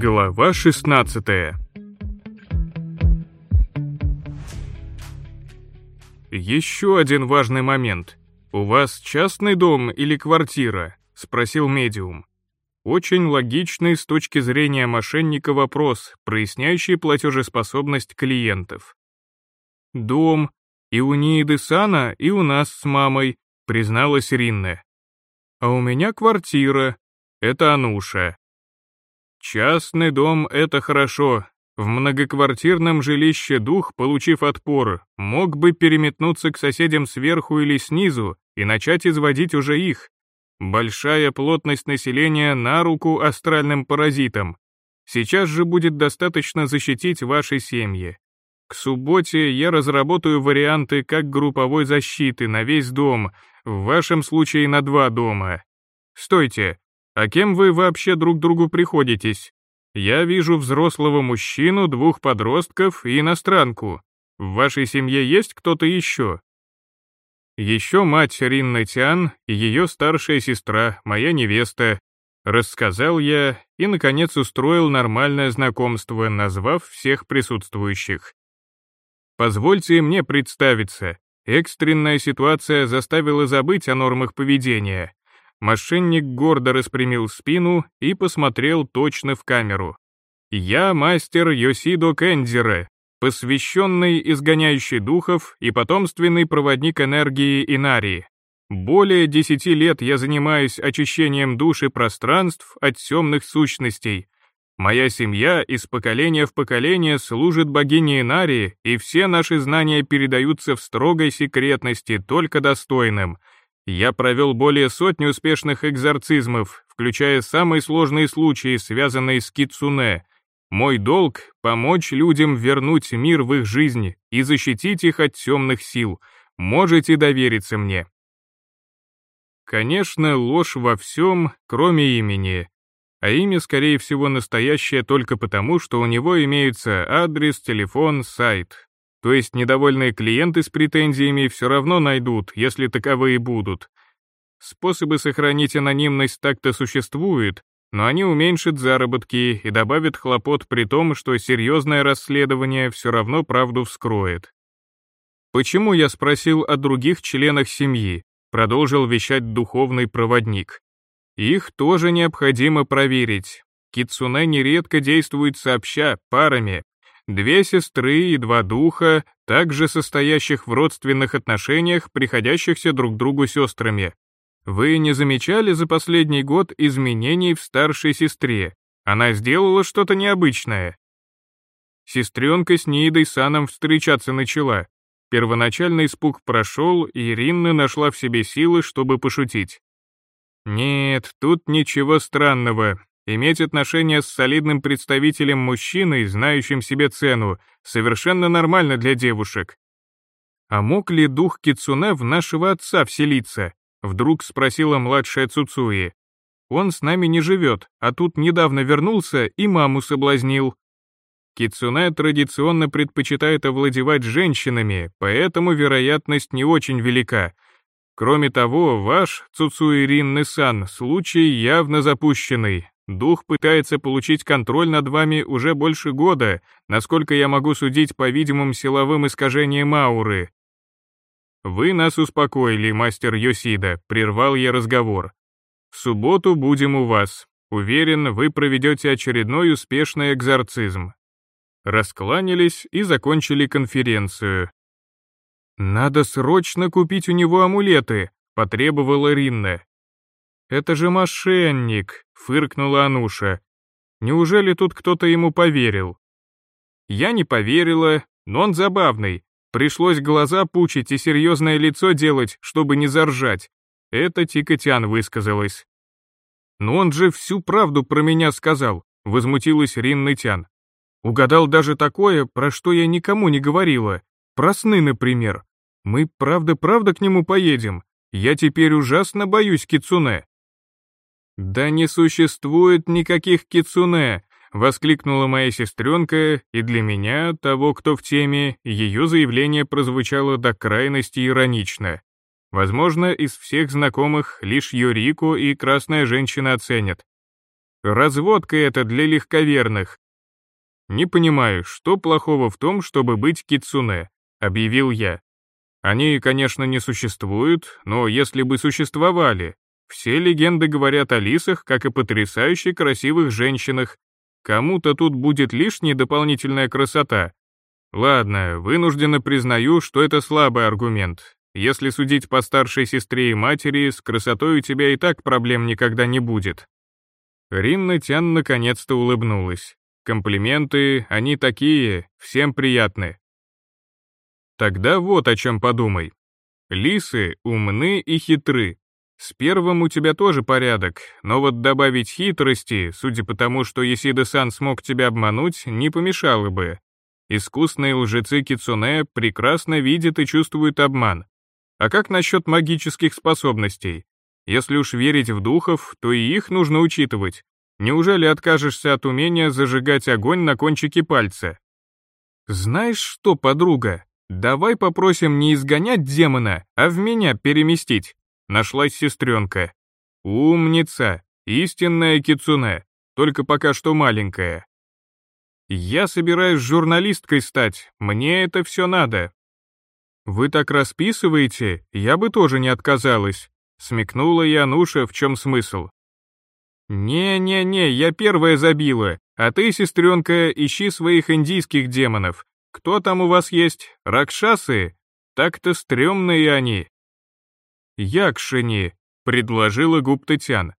Глава 16 «Еще один важный момент. У вас частный дом или квартира?» — спросил медиум. Очень логичный с точки зрения мошенника вопрос, проясняющий платежеспособность клиентов. «Дом. И у Нииды Сана, и у нас с мамой», — призналась Ринна. «А у меня квартира. Это Ануша. Частный дом — это хорошо. В многоквартирном жилище дух, получив отпор, мог бы переметнуться к соседям сверху или снизу и начать изводить уже их. Большая плотность населения на руку астральным паразитам. Сейчас же будет достаточно защитить ваши семьи. К субботе я разработаю варианты как групповой защиты на весь дом, в вашем случае на два дома. Стойте, а кем вы вообще друг другу приходитесь? Я вижу взрослого мужчину, двух подростков и иностранку. В вашей семье есть кто-то еще? Еще мать Ринна Тян и ее старшая сестра, моя невеста. Рассказал я и, наконец, устроил нормальное знакомство, назвав всех присутствующих. Позвольте мне представиться. Экстренная ситуация заставила забыть о нормах поведения. Мошенник гордо распрямил спину и посмотрел точно в камеру. «Я мастер Йосидо Кендзера, посвященный изгоняющий духов и потомственный проводник энергии Инари. Более десяти лет я занимаюсь очищением душ и пространств от темных сущностей. Моя семья из поколения в поколение служит богине Инари, и все наши знания передаются в строгой секретности только достойным — я провел более сотни успешных экзорцизмов, включая самые сложные случаи, связанные с кицуне. Мой долг — помочь людям вернуть мир в их жизнь и защитить их от темных сил. Можете довериться мне. Конечно, ложь во всем, кроме имени. А имя, скорее всего, настоящее только потому, что у него имеются адрес, телефон, сайт. То есть недовольные клиенты с претензиями все равно найдут, если таковые будут. Способы сохранить анонимность так-то существуют, но они уменьшат заработки и добавят хлопот при том, что серьезное расследование все равно правду вскроет. Почему я спросил о других членах семьи, продолжил вещать духовный проводник. Их тоже необходимо проверить. Кицуне нередко действует сообща, парами, Две сестры и два духа, также состоящих в родственных отношениях, приходящихся друг другу сестрами. Вы не замечали за последний год изменений в старшей сестре? Она сделала что-то необычное. Сестренка с Нидой Саном встречаться начала. Первоначальный испуг прошел, и Иринна нашла в себе силы, чтобы пошутить. Нет, тут ничего странного. Иметь отношения с солидным представителем мужчиной, знающим себе цену, совершенно нормально для девушек. А мог ли дух Кицуне в нашего отца вселиться? Вдруг спросила младшая Цуцуи. Он с нами не живет, а тут недавно вернулся и маму соблазнил. Кицуне традиционно предпочитает овладевать женщинами, поэтому вероятность не очень велика. Кроме того, ваш, Цуцуи Ринны-сан, случай явно запущенный, Дух пытается получить контроль над вами уже больше года, насколько я могу судить по видимым силовым искажениям ауры. Вы нас успокоили, мастер Йосида, прервал я разговор. В субботу будем у вас. Уверен, вы проведете очередной успешный экзорцизм. Раскланялись и закончили конференцию. «Надо срочно купить у него амулеты», — потребовала Ринна. «Это же мошенник», — фыркнула Ануша. «Неужели тут кто-то ему поверил?» Я не поверила, но он забавный. Пришлось глаза пучить и серьезное лицо делать, чтобы не заржать. Это Тикотян высказалась. «Но он же всю правду про меня сказал», — возмутилась Риннытян. «Угадал даже такое, про что я никому не говорила. Про сны, например. Мы правда-правда к нему поедем. Я теперь ужасно боюсь Кицуне». «Да не существует никаких кицуне!» — воскликнула моя сестренка, и для меня, того, кто в теме, ее заявление прозвучало до крайности иронично. Возможно, из всех знакомых лишь Юрику и красная женщина оценят. Разводка это для легковерных. Не понимаю, что плохого в том, чтобы быть кицуне, объявил я. Они, конечно, не существуют, но если бы существовали, все легенды говорят о лисах, как о потрясающе красивых женщинах. Кому-то тут будет лишняя дополнительная красота. Ладно, вынужденно признаю, что это слабый аргумент. Если судить по старшей сестре и матери, с красотой у тебя и так проблем никогда не будет. Ринна Тян наконец-то улыбнулась. Комплименты, они такие, всем приятны. Тогда вот о чем подумай. Лисы умны и хитры. С первым у тебя тоже порядок, но вот добавить хитрости, судя по тому, что Есида-сан смог тебя обмануть, не помешало бы. Искусные лжецы Кицуне прекрасно видят и чувствуют обман. А как насчет магических способностей? Если уж верить в духов, то и их нужно учитывать. Неужели откажешься от умения зажигать огонь на кончике пальца? Знаешь что, подруга, давай попросим не изгонять демона, а в меня переместить. Нашлась сестренка. Умница, истинная кицуне, только пока что маленькая. Я собираюсь журналисткой стать, мне это все надо. Вы так расписываете, я бы тоже не отказалась. Смекнула Януша, в чем смысл. «Не-не-не, я первая забила, а ты, сестренка, ищи своих индийских демонов. Кто там у вас есть? Ракшасы? Так-то стрёмные они». «Якшини», — предложила Гуптытян.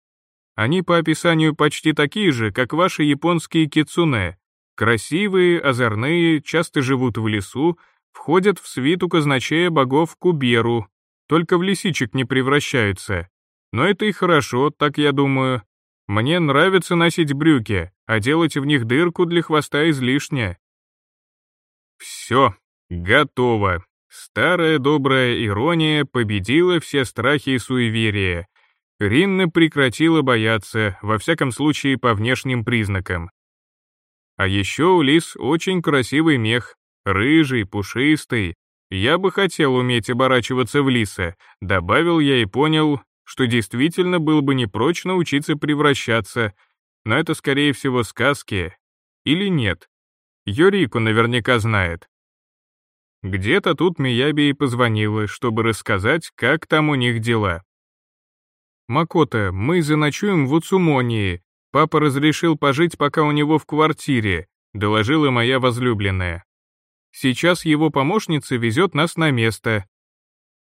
«Они по описанию почти такие же, как ваши японские кицуне. Красивые, озорные, часто живут в лесу, входят в свиту казначея богов Куберу, только в лисичек не превращаются. Но это и хорошо, так я думаю. Мне нравится носить брюки, а делать в них дырку для хвоста излишне. Все, готово. Старая добрая ирония победила все страхи и суеверия. Ринна прекратила бояться, во всяком случае по внешним признакам. А еще у лис очень красивый мех, рыжий, пушистый. Я бы хотел уметь оборачиваться в лиса, добавил я и понял, что действительно было бы не прочь научиться превращаться, но это, скорее всего, сказки. Или нет? Йорику наверняка знает. Где-то тут Мияби и позвонила, чтобы рассказать, как там у них дела. «Макота, мы заночуем в Уцумонии. Папа разрешил пожить пока у него в квартире», — доложила моя возлюбленная. «Сейчас его помощница везет нас на место.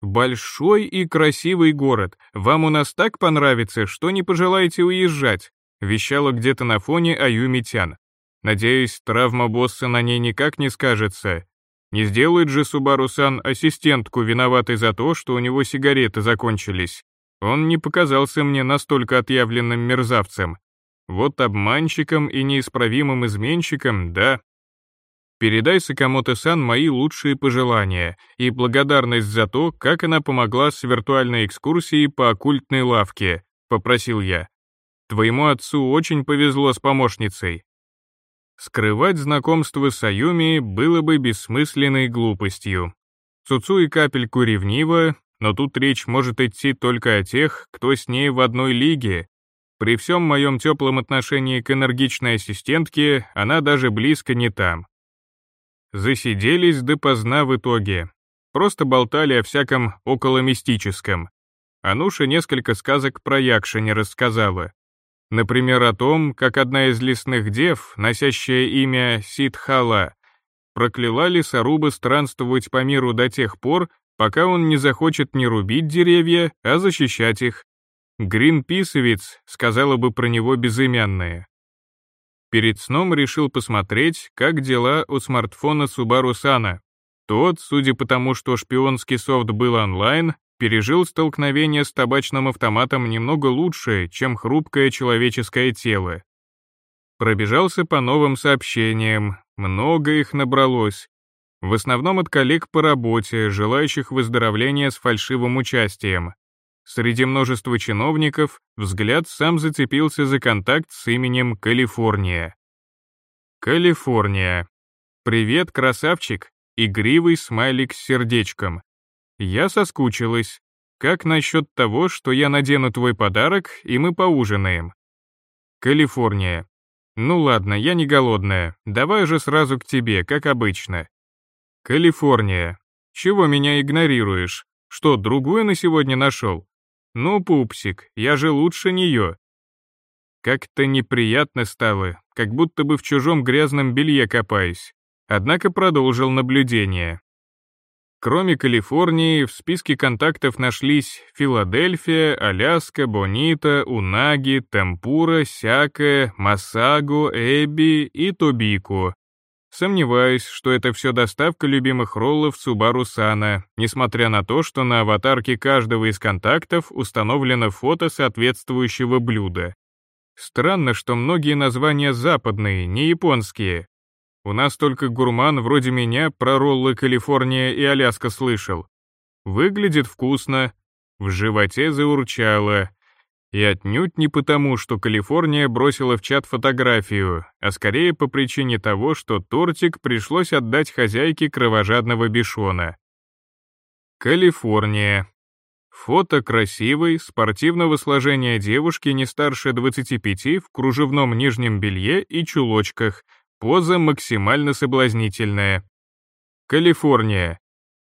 Большой и красивый город. Вам у нас так понравится, что не пожелаете уезжать», вещала где-то на фоне Аюми Тян. Надеюсь, травма босса на ней никак не скажется. Не сделает же Субару-сан ассистентку виноватой за то, что у него сигареты закончились. Он не показался мне настолько отъявленным мерзавцем. Вот обманщиком и неисправимым изменщиком, да, Передай Сакамото-сан мои лучшие пожелания и благодарность за то, как она помогла с виртуальной экскурсией по оккультной лавке», — попросил я. «Твоему отцу очень повезло с помощницей». Скрывать знакомство с Аюми было бы бессмысленной глупостью. Цуцу и капельку ревнива, но тут речь может идти только о тех, кто с ней в одной лиге. При всем моем теплом отношении к энергичной ассистентке, она даже близко не там. Засиделись допоздна в итоге. Просто болтали о всяком околомистическом. Ануша несколько сказок про Якша не рассказала. Например, о том, как одна из лесных дев, носящая имя Сидхала, прокляла лесоруба странствовать по миру до тех пор, пока он не захочет не рубить деревья, а защищать их. Гринписовец сказала бы про него безымянное. Перед сном решил посмотреть, как дела у смартфона Subaru Sana. Тот, судя по тому, что шпионский софт был онлайн, пережил столкновение с табачным автоматом немного лучше, чем хрупкое человеческое тело. Пробежался по новым сообщениям, много их набралось. В основном от коллег по работе, желающих выздоровления с фальшивым участием. Среди множества чиновников взгляд сам зацепился за контакт с именем Калифорния. Калифорния. Привет, красавчик. Игривый смайлик с сердечком. Я соскучилась. Как насчет того, что я надену твой подарок, и мы поужинаем? Калифорния. Ну ладно, я не голодная, давай же сразу к тебе, как обычно. Калифорния. Чего меня игнорируешь? Что, другую на сегодня нашел? Ну, пупсик, я же лучше нее. Как-то неприятно стало, как будто бы в чужом грязном белье копаюсь. Однако продолжил наблюдение. Кроме Калифорнии, в списке контактов нашлись Филадельфия, Аляска, Бонита, Унаги, Темпура, Сяка, Масаго, Эбби и Тобико. Сомневаюсь, что это все доставка любимых роллов Субару Сана, несмотря на то, что на аватарке каждого из контактов установлено фото соответствующего блюда. Странно, что многие названия западные, не японские, у нас только гурман вроде меня про роллы Калифорния и Аляска слышал. Выглядит вкусно, в животе заурчало. И отнюдь не потому, что Калифорния бросила в чат фотографию, а скорее по причине того, что тортик пришлось отдать хозяйке кровожадного бешона. Калифорния. Фото красивой, спортивного сложения девушки не старше 25 в кружевном нижнем белье и чулочках — Поза максимально соблазнительная. Калифорния.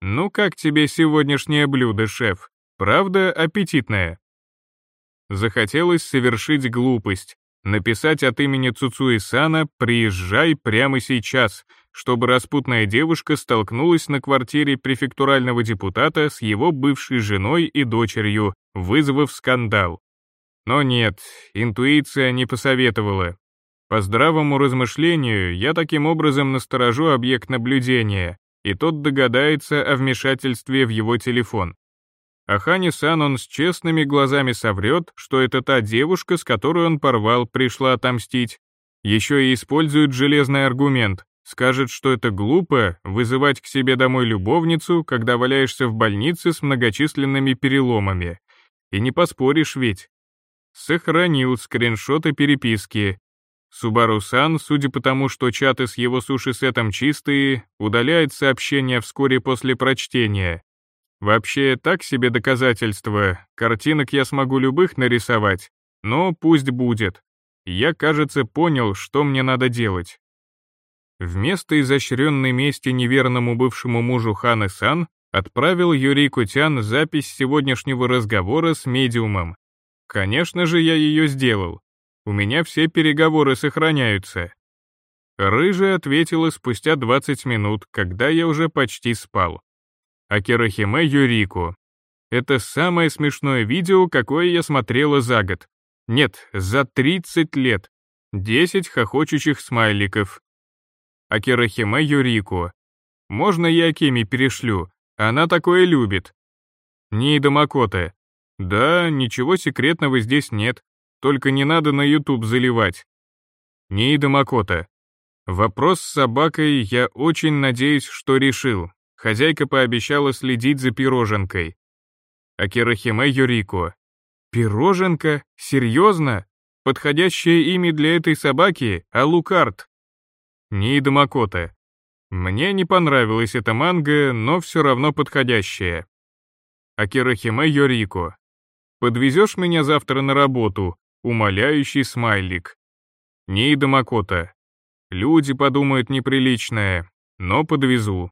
Ну как тебе сегодняшнее блюдо, шеф? Правда аппетитное? Захотелось совершить глупость, написать от имени Цуцуи-сана «Приезжай прямо сейчас», чтобы распутная девушка столкнулась на квартире префектурального депутата с его бывшей женой и дочерью, вызвав скандал. Но нет, интуиция не посоветовала. По здравому размышлению, я таким образом насторожу объект наблюдения, и тот догадается о вмешательстве в его телефон. А Хани-сан он с честными глазами соврет, что это та девушка, с которой он порвал, пришла отомстить. Еще и использует железный аргумент, скажет, что это глупо вызывать к себе домой любовницу, когда валяешься в больнице с многочисленными переломами. И не поспоришь ведь. Сохранил скриншоты переписки, Субару-сан, судя по тому, что чаты с его суши-сетом чистые, удаляет сообщения вскоре после прочтения. Вообще, так себе доказательство, картинок я смогу любых нарисовать, но пусть будет. Я, кажется, понял, что мне надо делать. Вместо изощренной мести неверному бывшему мужу Ханы-сан отправил Юрий Кутян запись сегодняшнего разговора с медиумом. Конечно же, я ее сделал. У меня все переговоры сохраняются». Рыжая ответила спустя 20 минут, когда я уже почти спал. Акирахиме Юрику. Это самое смешное видео, какое я смотрела за год. Нет, за 30 лет. 10 хохочущих смайликов. Акирахиме Юрику. Можно я Акими перешлю? Она такое любит. Нида Макота. Да, ничего секретного здесь нет. Только не надо на YouTube заливать. Ниида Макота. Вопрос с собакой я очень надеюсь, что решил. Хозяйка пообещала следить за пироженкой. Акирахиме Юрико. Пироженка? Серьезно? Подходящее имя для этой собаки — Алукарт. Ниида Макота. Мне не понравилась эта манга, но все равно подходящая. Акирахиме Юрико. Подвезешь меня завтра на работу? Умоляющий смайлик. Нида Макота. Люди подумают неприличное, но подвезу.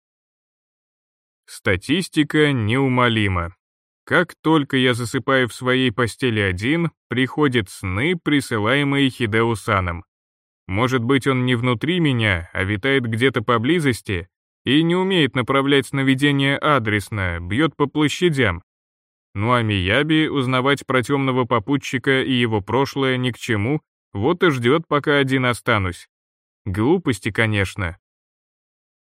Статистика неумолима. Как только я засыпаю в своей постели один, приходят сны, присылаемые Хидеусаном. Может быть, он не внутри меня, а витает где-то поблизости и не умеет направлять сновидение адресно, бьет по площадям, ну а Мияби узнавать про темного попутчика и его прошлое ни к чему, вот и ждет, пока один останусь. Глупости, конечно.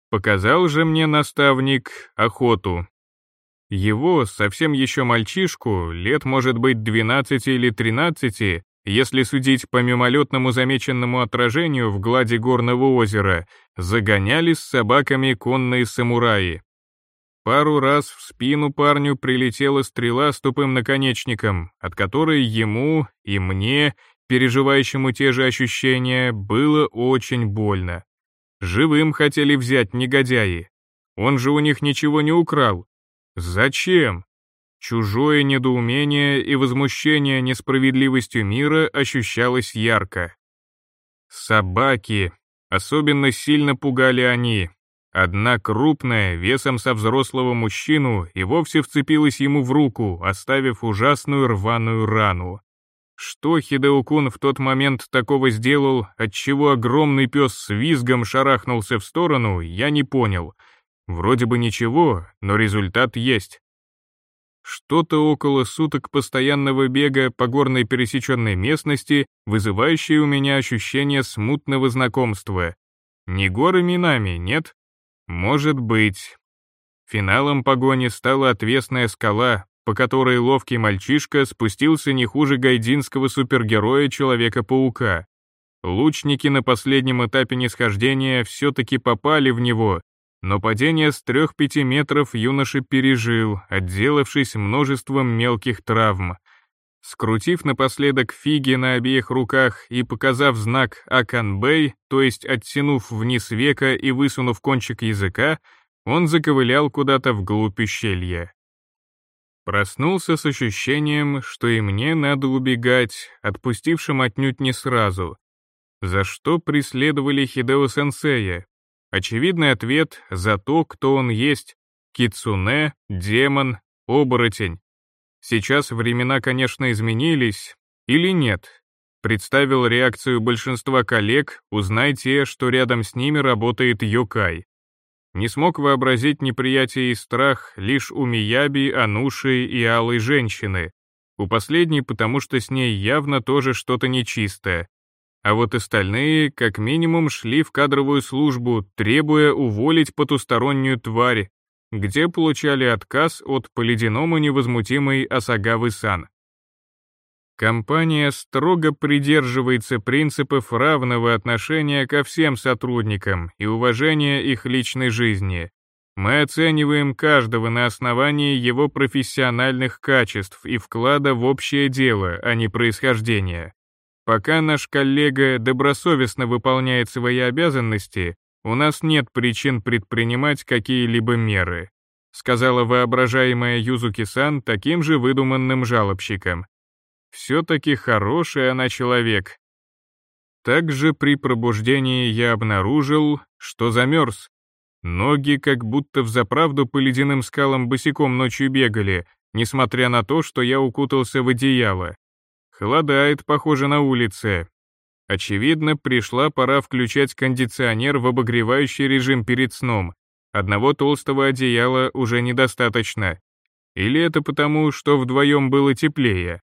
Показал же мне наставник охоту. Его, совсем еще мальчишку, лет может быть 12 или 13, если судить по мимолетному замеченному отражению в глади горного озера, загоняли с собаками конные самураи. Пару раз в спину парню прилетела стрела с тупым наконечником, от которой ему и мне, переживающему те же ощущения, было очень больно. Живым хотели взять негодяи. Он же у них ничего не украл. Зачем? Чужое недоумение и возмущение несправедливостью мира ощущалось ярко. Собаки. Особенно сильно пугали они. Одна крупная, весом со взрослого мужчину, и вовсе вцепилась ему в руку, оставив ужасную рваную рану. Что Хидеокун в тот момент такого сделал, отчего огромный пес с визгом шарахнулся в сторону, я не понял. Вроде бы ничего, но результат есть. Что-то около суток постоянного бега по горной пересеченной местности, вызывающее у меня ощущение смутного знакомства. Не горы Минами, нет? Может быть. Финалом погони стала отвесная скала, по которой ловкий мальчишка спустился не хуже гайдинского супергероя Человека-паука. Лучники на последнем этапе нисхождения все-таки попали в него, но падение с 3-5 метров юноша пережил, отделавшись множеством мелких травм. Скрутив напоследок фиги на обеих руках и показав знак «Аканбэй», то есть оттянув вниз века и высунув кончик языка, он заковылял куда-то вглубь ущелья. Проснулся с ощущением, что и мне надо убегать, отпустившим отнюдь не сразу. За что преследовали Хидео-сенсея? Очевидный ответ — за то, кто он есть. Кицуне, демон, оборотень. Сейчас времена, конечно, изменились. Или нет? Представил реакцию большинства коллег, узнайте, что рядом с ними работает Йокай. Не смог вообразить неприятие и страх лишь у Мияби, Ануши и Алой женщины. У последней, потому что с ней явно тоже что-то нечистое. А вот остальные, как минимум, шли в кадровую службу, требуя уволить потустороннюю тварь, где получали отказ от по-ледяному невозмутимой Асагавы-сан. Компания строго придерживается принципов равного отношения ко всем сотрудникам и уважения их личной жизни. Мы оцениваем каждого на основании его профессиональных качеств и вклада в общее дело, а не происхождения. Пока наш коллега добросовестно выполняет свои обязанности, у нас нет причин предпринимать какие-либо меры, сказала воображаемая Юзуки-сан таким же выдуманным жалобщиком. Все-таки хороший она человек. Также при пробуждении я обнаружил, что замерз. Ноги как будто взаправду по ледяным скалам босиком ночью бегали, несмотря на то, что я укутался в одеяло. Холодает, похоже, на улице. Очевидно, пришла пора включать кондиционер в обогревающий режим перед сном. Одного толстого одеяла уже недостаточно. Или это потому, что вдвоем было теплее?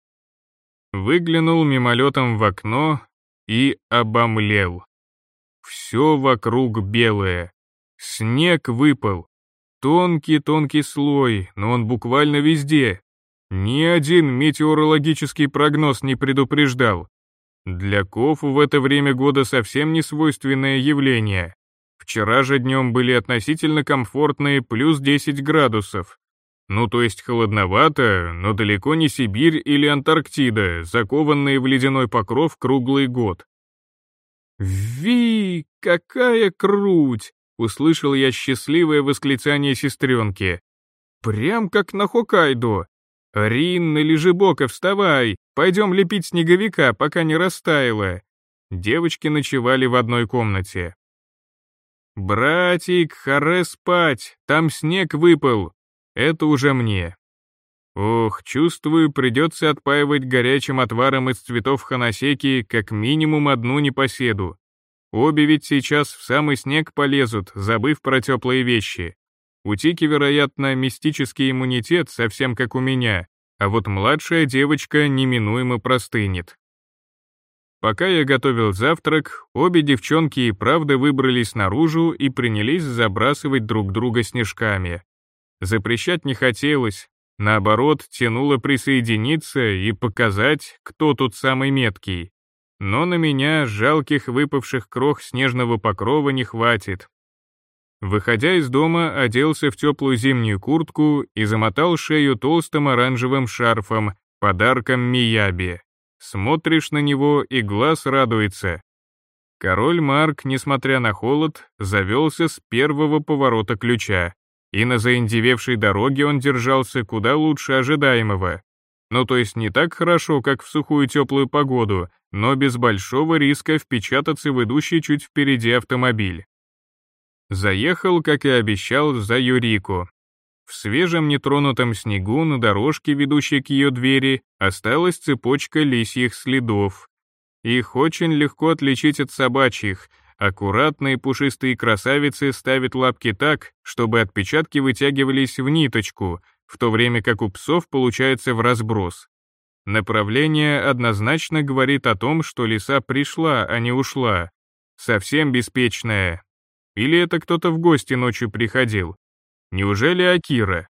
Выглянул мимолетом в окно и обомлел. Все вокруг белое. Снег выпал. Тонкий-тонкий слой, но он буквально везде, ни один метеорологический прогноз не предупреждал. Для Кофу в это время года совсем не свойственное явление. Вчера же днем были относительно комфортные плюс 10 градусов. Ну то есть холодновато, но далеко не Сибирь или Антарктида, закованные в ледяной покров круглый год. «Ви, какая круть!» — услышал я счастливое восклицание сестренки. «Прям как на Хоккайдо. «Ринна Лежебока, вставай! Пойдем лепить снеговика, пока не растаяло!» Девочки ночевали в одной комнате. «Братик, харе спать, там снег выпал!» Это уже мне. Ох, чувствую, придется отпаивать горячим отваром из цветов ханасеки как минимум одну непоседу. Обе ведь сейчас в самый снег полезут, забыв про теплые вещи. У Тики, вероятно, мистический иммунитет, совсем как у меня, а вот младшая девочка неминуемо простынет. Пока я готовил завтрак, обе девчонки и правда выбрались наружу и принялись забрасывать друг друга снежками. Запрещать не хотелось, наоборот, тянуло присоединиться и показать, кто тут самый меткий. Но на меня жалких выпавших крох снежного покрова не хватит, Выходя из дома, оделся в теплую зимнюю куртку и замотал шею толстым оранжевым шарфом, подарком Мияби. Смотришь на него, и глаз радуется. Король Марк, несмотря на холод, завелся с первого поворота ключа. и на заиндевевшей дороге он держался куда лучше ожидаемого. Ну то есть не так хорошо, как в сухую теплую погоду, но без большого риска впечататься в идущий чуть впереди автомобиль. Заехал, как и обещал, за Юрику. В свежем нетронутом снегу на дорожке, ведущей к ее двери, осталась цепочка лисьих следов. Их очень легко отличить от собачьих, Аккуратные пушистые красавицы ставят лапки так, чтобы отпечатки вытягивались в ниточку, в то время как у псов получается в разброс. Направление однозначно говорит о том, что лиса пришла, а не ушла. Совсем беспечная. Или это кто-то в гости ночью приходил? Неужели Акира?